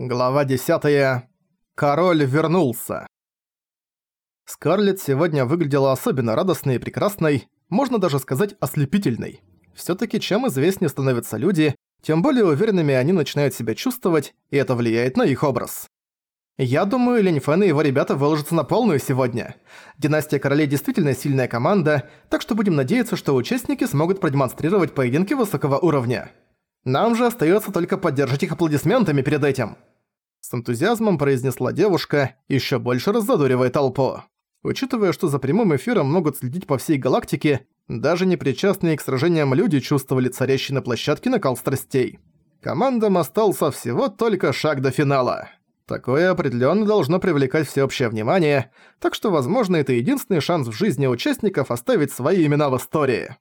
Глава 10. Король вернулся. Скарлетт сегодня выглядела особенно радостной и прекрасной, можно даже сказать ослепительной. Всё-таки чем известнее становятся люди, тем более уверенными они начинают себя чувствовать, и это влияет на их образ. Я думаю, Линь Фэн и его ребята выложатся на полную сегодня. Династия Королей действительно сильная команда, так что будем надеяться, что участники смогут продемонстрировать поединки высокого уровня. Нам же остается только поддержать их аплодисментами перед этим. С энтузиазмом произнесла девушка, еще больше раззадоривая толпу. Учитывая, что за прямым эфиром могут следить по всей галактике, даже непричастные к сражениям люди чувствовали царящий на площадке накал страстей. Командам остался всего только шаг до финала. Такое определенно должно привлекать всеобщее внимание, так что, возможно, это единственный шанс в жизни участников оставить свои имена в истории.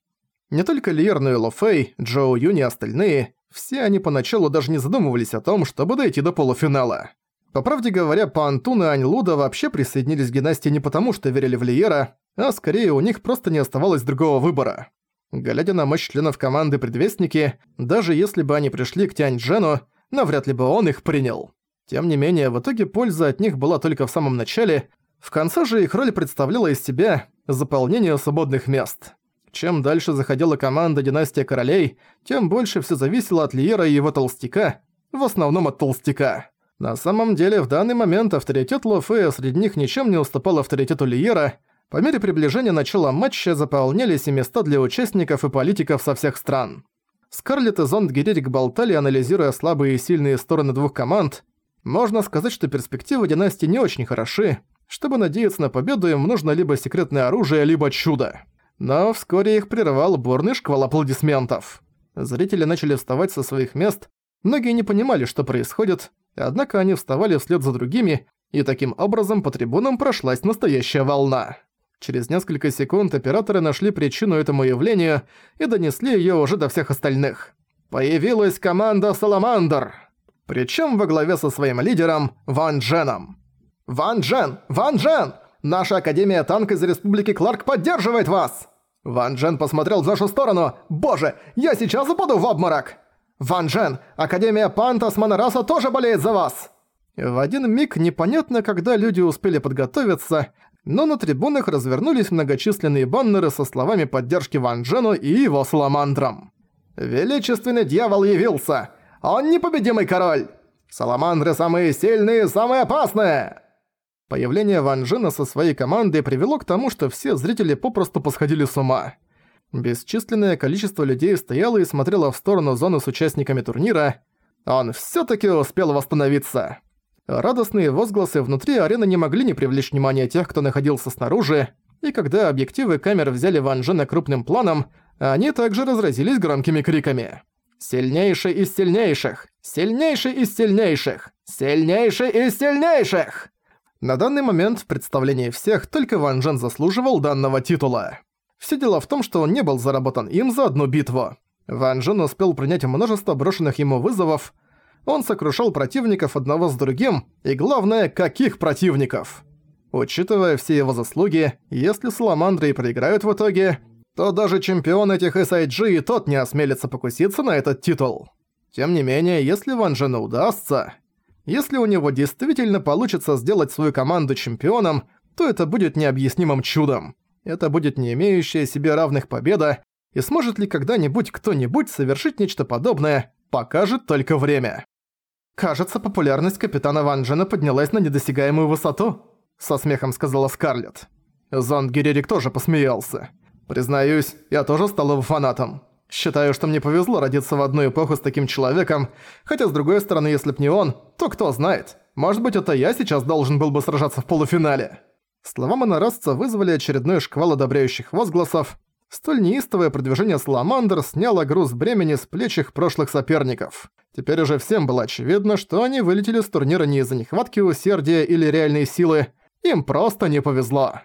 Не только Лиерну и Ло Фэй, Джоу Юни и остальные, все они поначалу даже не задумывались о том, чтобы дойти до полуфинала. По правде говоря, Пантун и Аньлуда вообще присоединились к династии не потому, что верили в Лиера, а скорее у них просто не оставалось другого выбора. Глядя на мощь членов команды Предвестники, даже если бы они пришли к Тянь Джену, навряд ли бы он их принял. Тем не менее, в итоге польза от них была только в самом начале, в конце же их роль представляла из себя заполнение свободных мест. Чем дальше заходила команда Династия Королей, тем больше все зависело от Лиера и его толстяка, в основном от толстяка. На самом деле, в данный момент авторитет Лофея среди них ничем не уступал авторитету Лиера. По мере приближения начала матча заполнялись и места для участников и политиков со всех стран. Скарлетт и Зонд Герерик болтали, анализируя слабые и сильные стороны двух команд. Можно сказать, что перспективы династии не очень хороши. Чтобы надеяться на победу, им нужно либо секретное оружие, либо чудо. Но вскоре их прервал бурный шквал аплодисментов. Зрители начали вставать со своих мест, многие не понимали, что происходит, однако они вставали вслед за другими, и таким образом по трибунам прошлась настоящая волна. Через несколько секунд операторы нашли причину этому явлению и донесли её уже до всех остальных. Появилась команда «Саламандр», причём во главе со своим лидером Ван Дженом. «Ван Джен! Ван Джен! Наша Академия Танк из Республики Кларк поддерживает вас!» Ван Джен посмотрел в нашу сторону. «Боже, я сейчас упаду в обморок!» «Ван Джен, Академия Панта Монораса тоже болеет за вас!» В один миг непонятно, когда люди успели подготовиться, но на трибунах развернулись многочисленные баннеры со словами поддержки Ван Джену и его Саламандрам. «Величественный дьявол явился! Он непобедимый король! Саламандры самые сильные, самые опасные!» Появление Ван Джена со своей командой привело к тому, что все зрители попросту посходили с ума. Бесчисленное количество людей стояло и смотрело в сторону зоны с участниками турнира. Он всё-таки успел восстановиться. Радостные возгласы внутри арены не могли не привлечь внимания тех, кто находился снаружи, и когда объективы камер взяли Ван Джена крупным планом, они также разразились громкими криками. «Сильнейший из сильнейших! Сильнейший из сильнейших! Сильнейший из сильнейших!» На данный момент в представлении всех только Ван Джен заслуживал данного титула. Все дело в том, что он не был заработан им за одну битву. Ван Джен успел принять множество брошенных ему вызовов, он сокрушал противников одного с другим, и главное, каких противников. Учитывая все его заслуги, если Саламандры и проиграют в итоге, то даже чемпион этих SIG и тот не осмелится покуситься на этот титул. Тем не менее, если Ван Джену удастся, если у него действительно получится сделать свою команду чемпионом, то это будет необъяснимым чудом. Это будет не имеющая себе равных победа, и сможет ли когда-нибудь кто-нибудь совершить нечто подобное, покажет только время. «Кажется, популярность капитана Ван Джена поднялась на недосягаемую высоту», со смехом сказала Скарлетт. Зонд Герерик тоже посмеялся. «Признаюсь, я тоже стал его фанатом. Считаю, что мне повезло родиться в одну эпоху с таким человеком, хотя с другой стороны, если б не он, то кто знает, может быть это я сейчас должен был бы сражаться в полуфинале. Слова монорасца вызвали очередной шквал одобряющих возгласов. Столь неистовое продвижение Саламандр сняло груз бремени с плеч их прошлых соперников. Теперь уже всем было очевидно, что они вылетели с турнира не из-за нехватки усердия или реальной силы, им просто не повезло.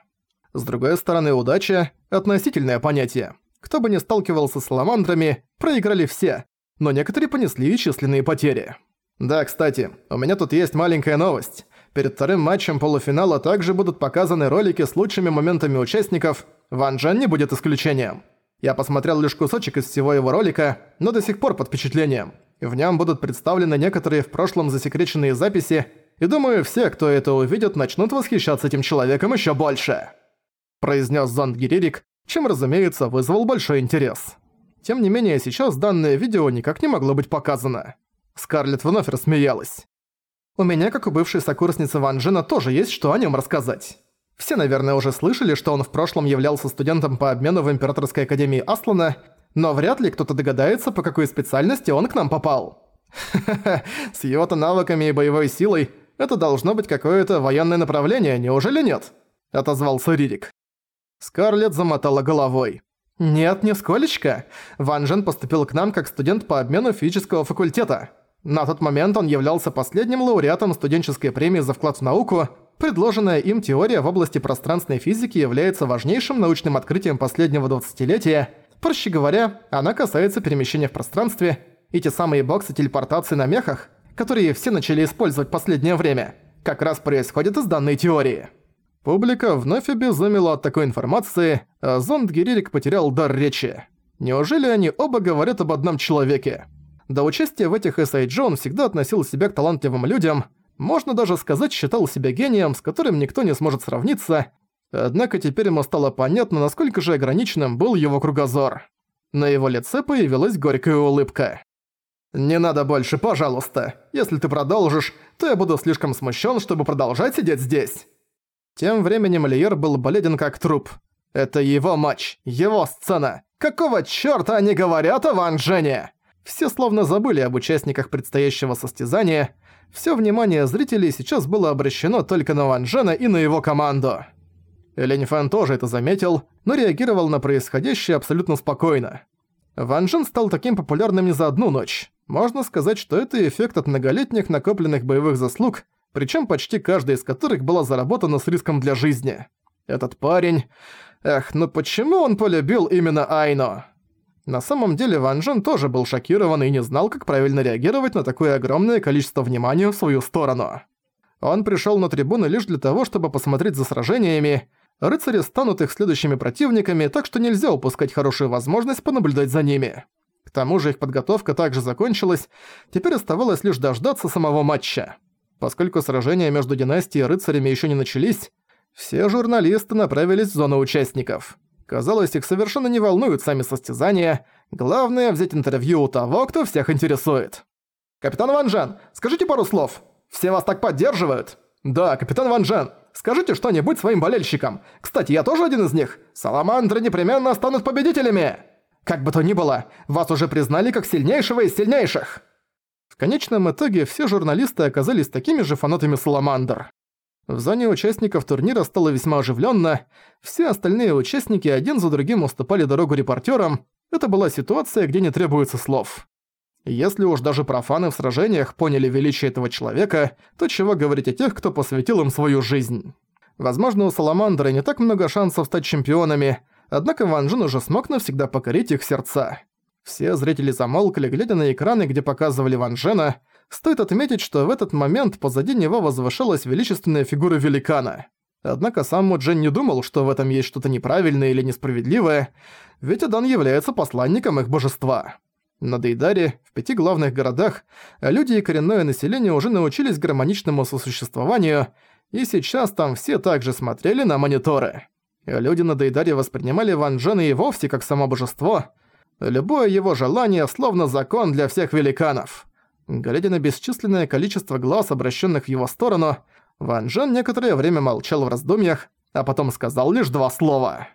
С другой стороны, удача – относительное понятие. Кто бы ни сталкивался с саламандрами, проиграли все, но некоторые понесли численные потери. Да, кстати, у меня тут есть маленькая новость. Перед вторым матчем полуфинала также будут показаны ролики с лучшими моментами участников. Ван Джен не будет исключением. Я посмотрел лишь кусочек из всего его ролика, но до сих пор под впечатлением. В нем будут представлены некоторые в прошлом засекреченные записи, и думаю, все, кто это увидит, начнут восхищаться этим человеком еще больше», произнес Зонд Гиририк, чем, разумеется, вызвал большой интерес. Тем не менее, сейчас данное видео никак не могло быть показано. Скарлетт вновь рассмеялась. «У меня, как у бывшей сокурсницы Ван Джена, тоже есть что о нем рассказать. Все, наверное, уже слышали, что он в прошлом являлся студентом по обмену в Императорской Академии Аслана, но вряд ли кто-то догадается, по какой специальности он к нам попал. С его-то навыками и боевой силой это должно быть какое-то военное направление, неужели нет?» – отозвался Ририк. Скарлетт замотала головой. «Нет, нисколечко. Ван Жен поступил к нам как студент по обмену физического факультета. На тот момент он являлся последним лауреатом студенческой премии за вклад в науку. Предложенная им теория в области пространственной физики является важнейшим научным открытием последнего двадцатилетия. Проще говоря, она касается перемещения в пространстве, и те самые боксы телепортации на мехах, которые все начали использовать в последнее время, как раз происходят из данной теории. Публика вновь обезумела от такой информации, а зонд Гиририк потерял дар речи. Неужели они оба говорят об одном человеке? До участия в этих SIG он всегда относил себя к талантливым людям, можно даже сказать, считал себя гением, с которым никто не сможет сравниться, однако теперь ему стало понятно, насколько же ограниченным был его кругозор. На его лице появилась горькая улыбка. «Не надо больше, пожалуйста. Если ты продолжишь, то я буду слишком смущен, чтобы продолжать сидеть здесь». Тем временем Лиер был бледен как труп. Это его матч, его сцена. Какого чёрта они говорят о Ван Джене? Все словно забыли об участниках предстоящего состязания. Всё внимание зрителей сейчас было обращено только на Ван Джена и на его команду. Линь Фэн тоже это заметил, но реагировал на происходящее абсолютно спокойно. Ван Джен стал таким популярным не за одну ночь. Можно сказать, что это эффект от многолетних накопленных боевых заслуг, причем почти каждая из которых была заработана с риском для жизни. Этот парень... Эх, ну почему он полюбил именно Айно? На самом деле Ван Джен тоже был шокирован и не знал, как правильно реагировать на такое огромное количество внимания в свою сторону. Он пришел на трибуны лишь для того, чтобы посмотреть за сражениями. Рыцари станут их следующими противниками, так что нельзя упускать хорошую возможность понаблюдать за ними. К тому же их подготовка также закончилась, теперь оставалось лишь дождаться самого матча. Поскольку сражения между династией и рыцарями еще не начались, все журналисты направились в зону участников. Казалось, их совершенно не волнуют сами состязания, главное взять интервью у того, кто всех интересует. «Капитан Ван Джен, скажите пару слов. Все вас так поддерживают?» «Да, капитан Ван Джен, скажите что-нибудь своим болельщикам. Кстати, я тоже один из них. Саламандры непременно станут победителями!» «Как бы то ни было, вас уже признали как сильнейшего из сильнейших!» В конечном итоге все журналисты оказались такими же фанатами Саламандр. В зоне участников турнира стало весьма оживленно, все остальные участники один за другим уступали дорогу репортерам, это была ситуация, где не требуется слов. Если уж даже профаны в сражениях поняли величие этого человека, то чего говорить о тех, кто посвятил им свою жизнь. Возможно, у Саламандра не так много шансов стать чемпионами, однако Ван Джин уже смог навсегда покорить их сердца. Все зрители замолкли, глядя на экраны, где показывали Ван Джена. Стоит отметить, что в этот момент позади него возвышалась величественная фигура великана. Однако сам Муджен не думал, что в этом есть что-то неправильное или несправедливое, ведь Адан является посланником их божества. На Дейдаре, в пяти главных городах, люди и коренное население уже научились гармоничному сосуществованию, и сейчас там все также смотрели на мониторы. Люди на Дейдаре воспринимали Ван Джена и вовсе как само божество – Любое его желание словно закон для всех великанов. Глядя на бесчисленное количество глаз, обращенных в его сторону, Ван Джен некоторое время молчал в раздумьях, а потом сказал лишь два слова.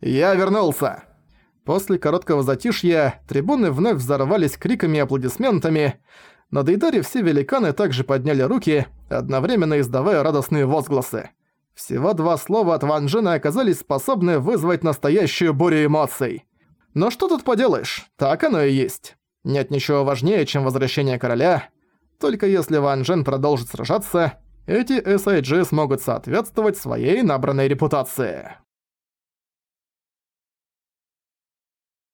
«Я вернулся!» После короткого затишья трибуны вновь взорвались криками и аплодисментами. На Дейдаре все великаны также подняли руки, одновременно издавая радостные возгласы. Всего два слова от Ван Джена оказались способны вызвать настоящую бурю эмоций. Но что тут поделаешь, так оно и есть. Нет ничего важнее, чем возвращение короля. Только если Ван Джен продолжит сражаться, эти SIG смогут соответствовать своей набранной репутации.